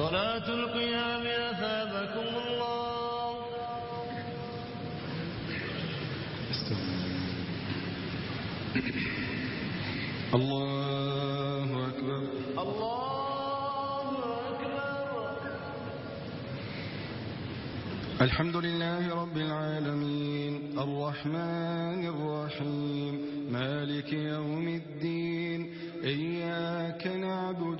صلاة القيام أثابكم الله. الله أكبر. الله أكبر. الحمد لله رب العالمين. الرحمن الرحيم. مالك يوم الدين. إياك نعبد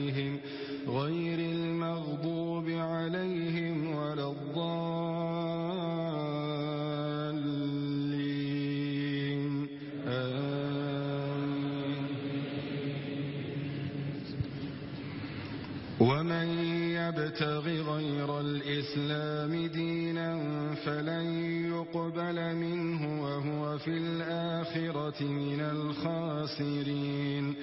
فلن يقبل منه وهو في الآخرة من الخاسرين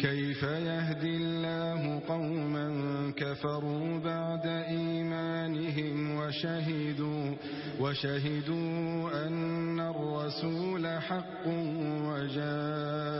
كيف يهدي الله قوما كفروا بعد إيمانهم وشهدوا, وشهدوا أن الرسول حق وجاد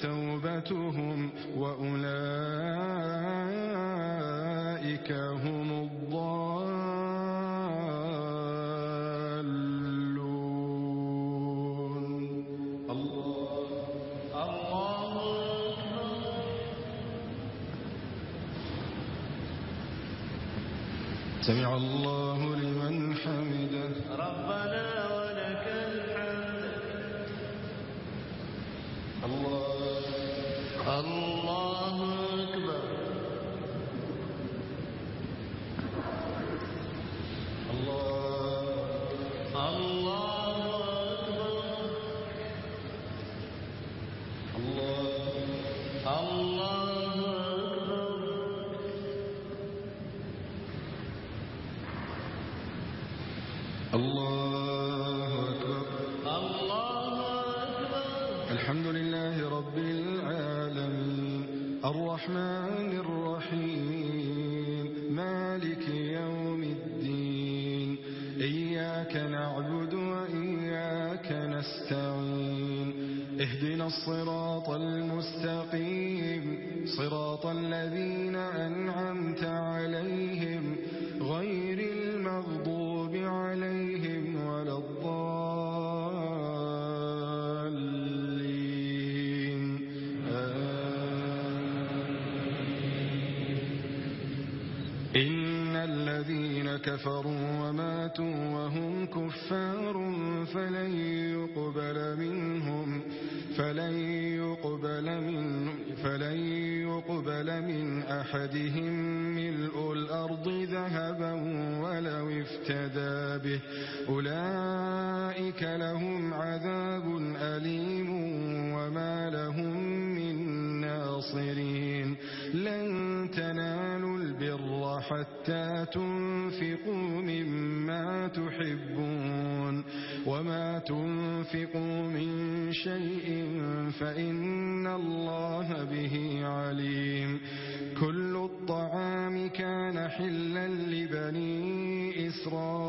توبتهم وأولئك هم اهدنا الصراط المستقيم صراط الذين أنعمت عليهم غير المغضوب عليهم ولا الضالين. آمين. إن الذين كفروا وماتوا وهم كفار فلن أحدهم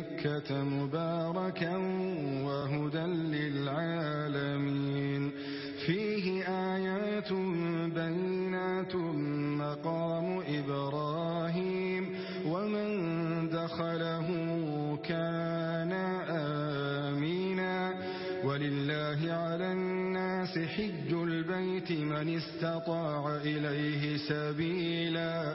بمكة مباركا وهدى للعالمين. فيه آيات بينات مقام إبراهيم ومن دخله كان آمينا. ولله على الناس حج البيت من استطاع إليه سبيلا.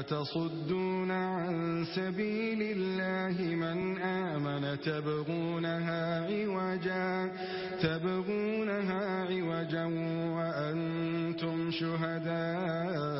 أتصدون عن سبيل الله من آمن تبغونها عوجا؟ تبغونها عوجا وأنتم شهداء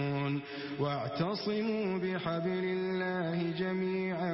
واعتصموا بحبل الله جميعا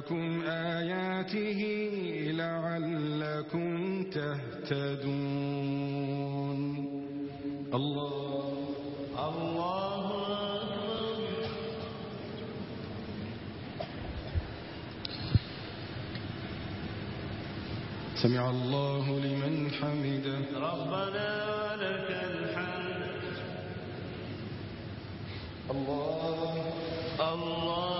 لكم آياته لعلكم تهتدون الله الله أكبر. سمع الله لمن حمده. ربنا لك الحمد. الله الله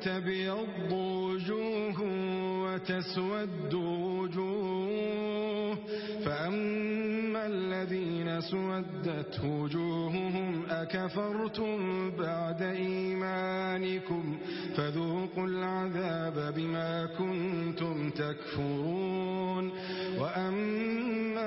وتبيض وجوه وتسود وجوه فأما الذين سودت وجوههم أكفرتم بعد إيمانكم فذوقوا العذاب بما كنتم تكفرون وأما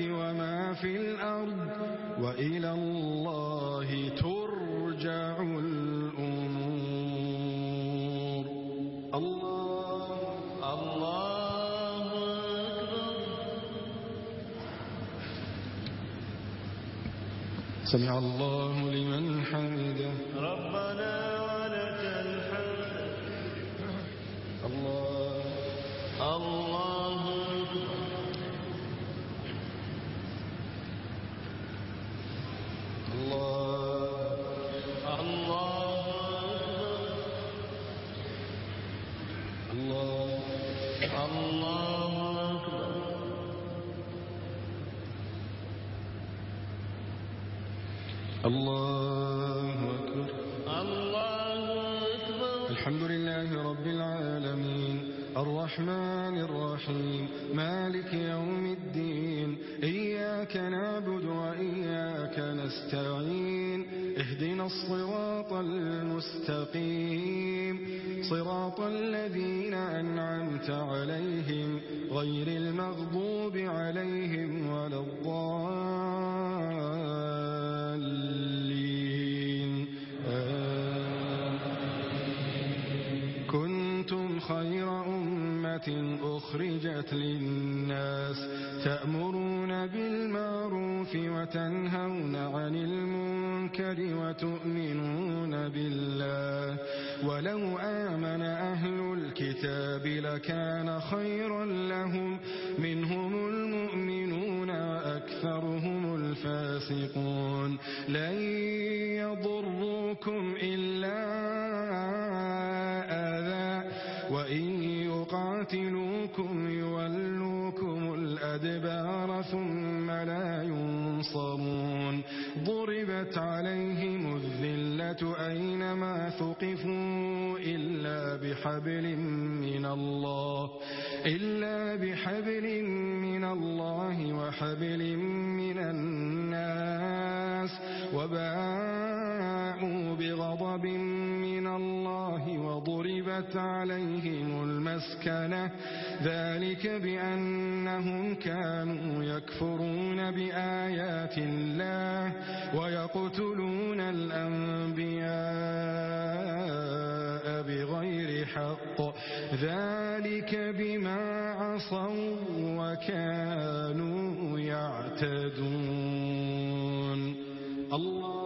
وما في الأرض وإلى الله ترجع الأمور الله الله أكبر سمع الله لمن حمده ربنا ولك الحمد الله الله يؤمنون بالله ولو آمن أهل الكتاب لكان خيرا لهم منهم المؤمنون وأكثرهم الفاسقون لن يضروكم إلا آذى وإن يقاتلوكم يولوكم الأدبار ثم لا ينصرون أينما ثقفوا إلا بحبل من الله إلا بحبل من الله وحبل من الناس وبعض حرمت عليهم المسكنة. ذلك بأنهم كانوا يكفرون بآيات الله ويقتلون الأنبياء بغير حق. ذلك بما عصوا وكانوا يعتدون. الله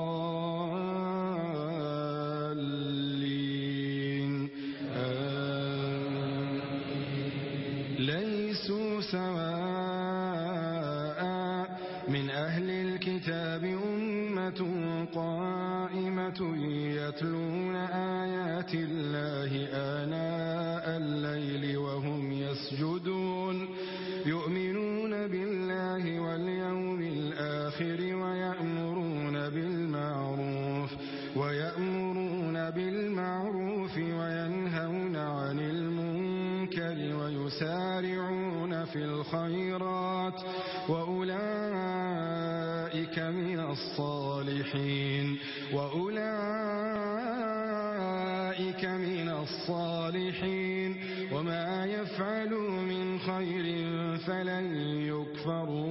الخيرات وأولئك من الصالحين وأولئك من الصالحين وما يفعلوا من خير فلن يكفروا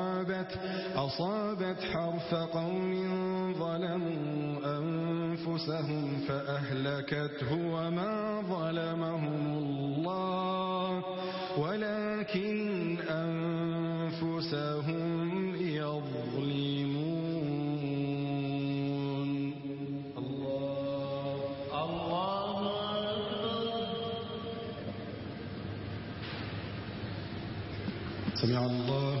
أصابت حرف قوم ظلموا أنفسهم فأهلكته وما ظلمهم الله ولكن أنفسهم يظلمون. الله الله سمع الله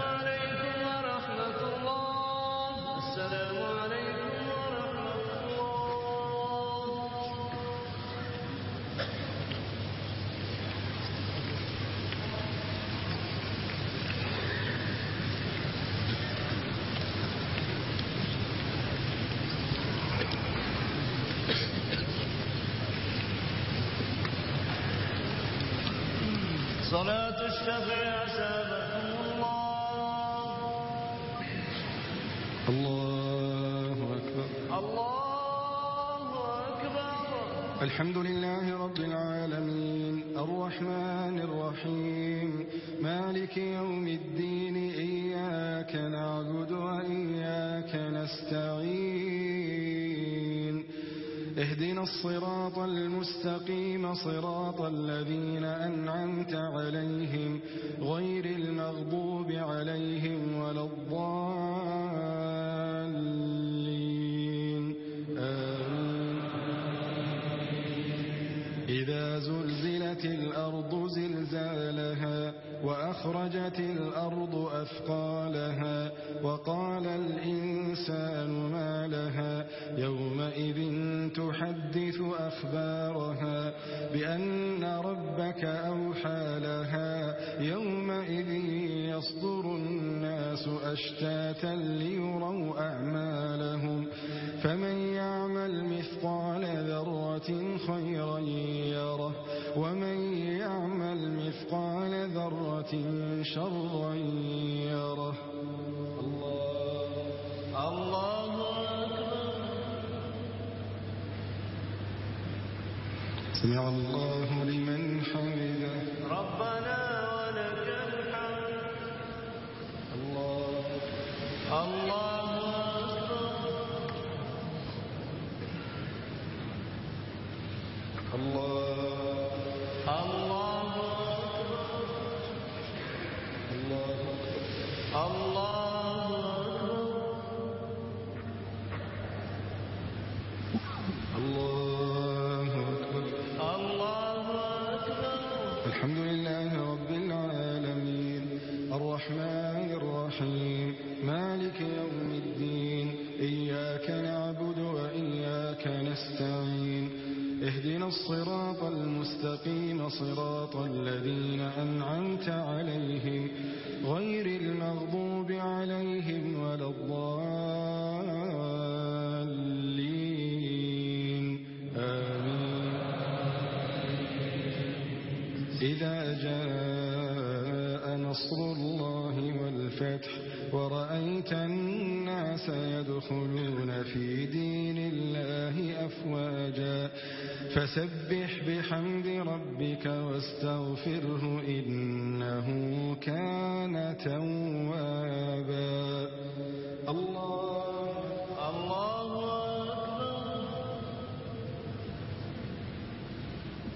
صلاة الشفع أسابكم الله. الله أكبر. الله أكبر الحمد لله رب العالمين. الرحمن الرحيم. مالك يوم الدين. إياك نعبد وإياك نستعين. اهدنا الصراط المستقيم صراط الذي أخرجت الأرض أثقال الله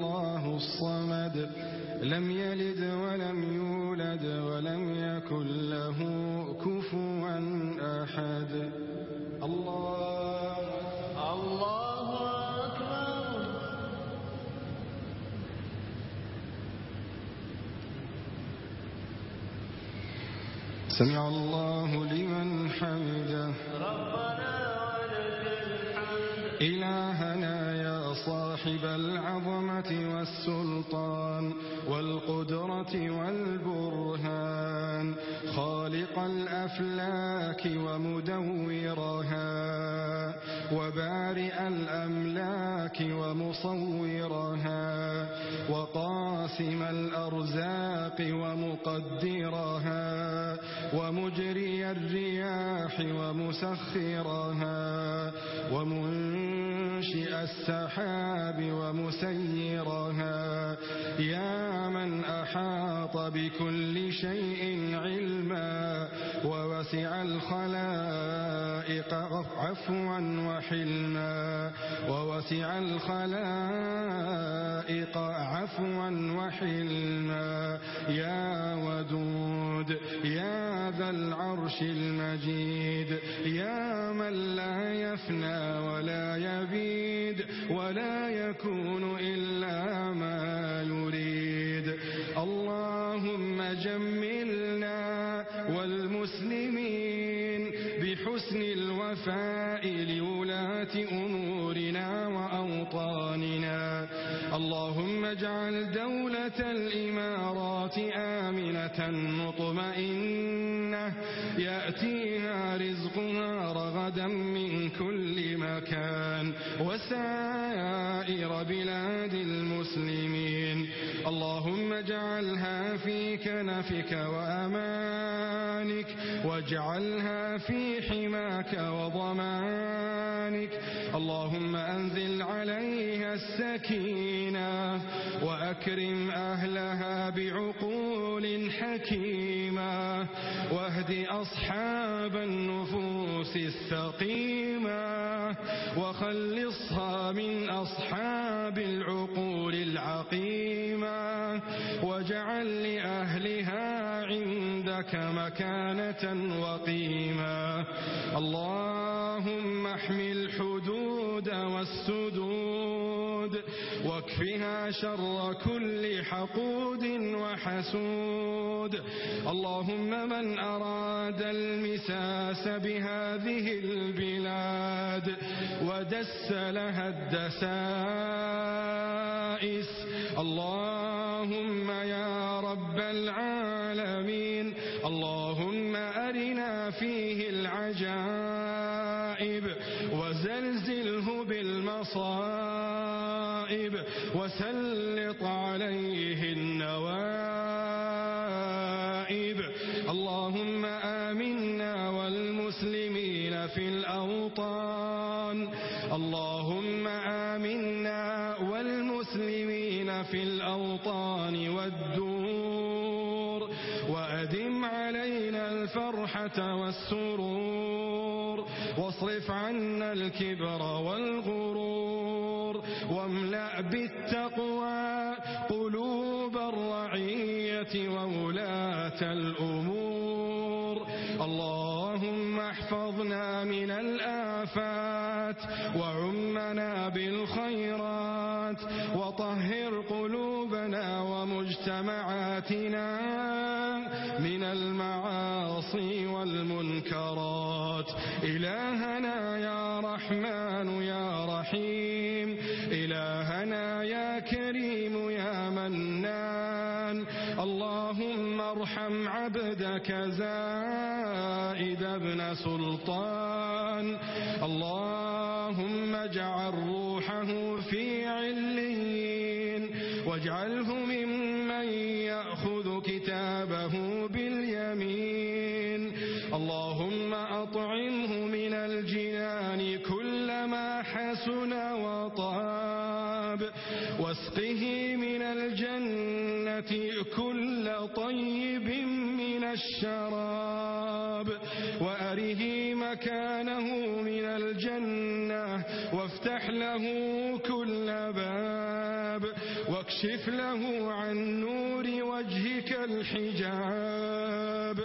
الله الصمد. لم يلد ولم يولد ولم يكن له كفوا أحد. الله الله أكبر. سمع الله لمن حمده. صاحب العظمة والسلطان والقدرة والبرهان خالق الأفلاك ومدورها وبارئ الأملاك ومصورها وقاسم الأرزاق ومقدرها ومجري الرياح ومسخرها ومن منشئ السحاب ومسيرها يا من أحاط بكل شيء علما ووسع الخلائق عفوا وحلما ووسع الخلائق عفوا وحلما يا ودود يا ذا العرش المجيد يا من لا يفنى ولا يبيد ولا يكون إلا ما يريد. اللهم جملنا والمسلمين بحسن الوفاء لولاة أمورنا وأوطاننا. اللهم اجعل دولة الإمارات آمنة مطمئنة يأتيها رزقها رغدا من كل مكان وسائر بلاد المسلمين. اللهم اجعلها في كنفك وأمانك واجعلها في حماك وضمانك. اللهم أنزل عليها السكينة وأكرم أهلها بعقوبة أصحاب النفوس الثقيمة وخلصها من أصحاب العقول العقيمة. واجعل لأهلها عندك مكانة وقيمة. اللهم احمل حدود والسدود وكفها شر كل حقود وحسود. اللهم من أراد المساس بهذه البلاد ودس لها الدسائس. اللهم يا رب العالمين. اللهم أرنا فيه العجائب وزلزله بالمصائب. الفرحة والسرور. واصرف عنا الكبر والغرور. واملأ بالتقوى قلوب الرعية وولاة الأمور. اللهم احفظنا من الآفات وعمنا بالخيرات. وطهر قلوبنا ومجتمعاتنا به من الجنة كل طيب من الشراب وأره مكانه من الجنة وافتح له كل باب واكشف له عن نور وجهك الحجاب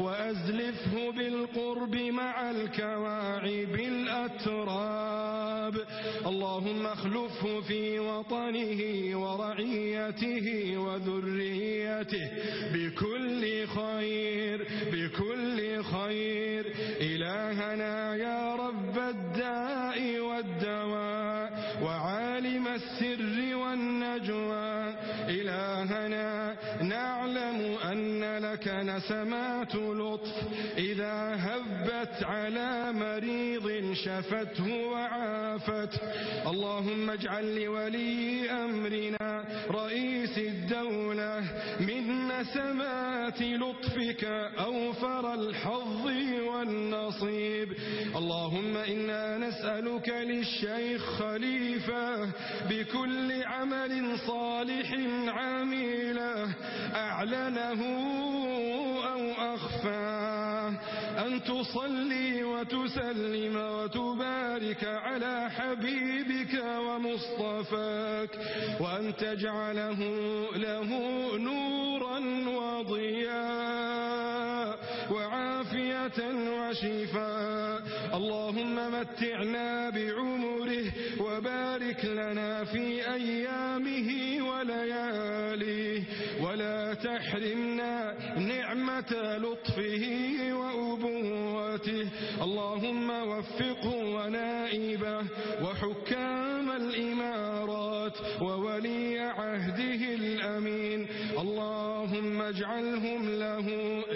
وأزلفه بالقرب مع الكواعب الأتراب اللهم اخلفه في وطنه ورعيته وذريته بكل خير بكل خير. إلهنا يا رب الدائم. لك نسمات لطف إذا هبت على مريض شفته وعافته اللهم اجعل لولي أمرنا رئيس الدولة من نسمات لطفك أوفر الحظ والنصيب. اللهم إنا نسألك للشيخ خليفة بكل عمل صالح عميله أعلنه أو أخفى أن تصلي وتسلم وتبارك على حبيبك ومصطفاك وأن تجعله له نورا وضياء وعافية وشفاء. اللهم متعنا بعمره وبارك لنا في أيامه ولياليه. ولا تحرمنا لطفه وأبوته؟ اللهم وفقه ونائبه وحكام الإمارات وولي عهده الأمين. اللهم اجعلهم له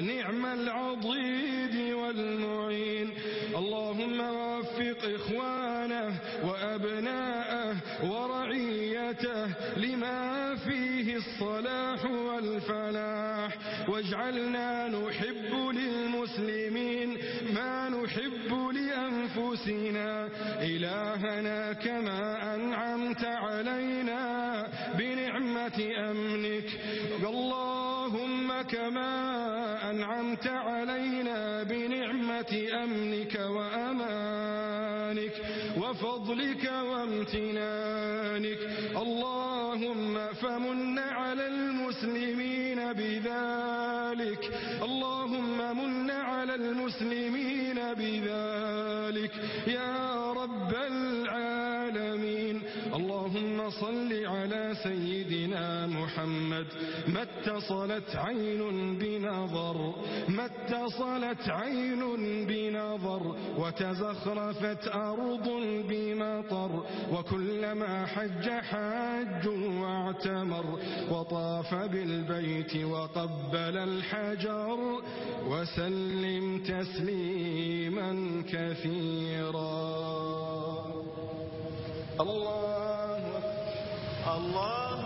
نعم العضيد والمعين. اللهم وفق إخوانه وأبناءه ورعيته لما فيه الصلاح واجعلنا نحب للمسلمين ما نحب لأنفسنا إلهنا كما أنعمت علينا بنعمة أمنك اللهم كما أنعمت علينا بنعمة أمنك وأمانك وفضلك وامتنانك محمد ما اتصلت عين بنظر ما اتصلت عين بنظر وتزخرفت أرض بمطر وكلما حج حاج واعتمر وطاف بالبيت وقبل الحجر وسلم تسليما كثيرا. الله الله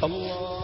اللہ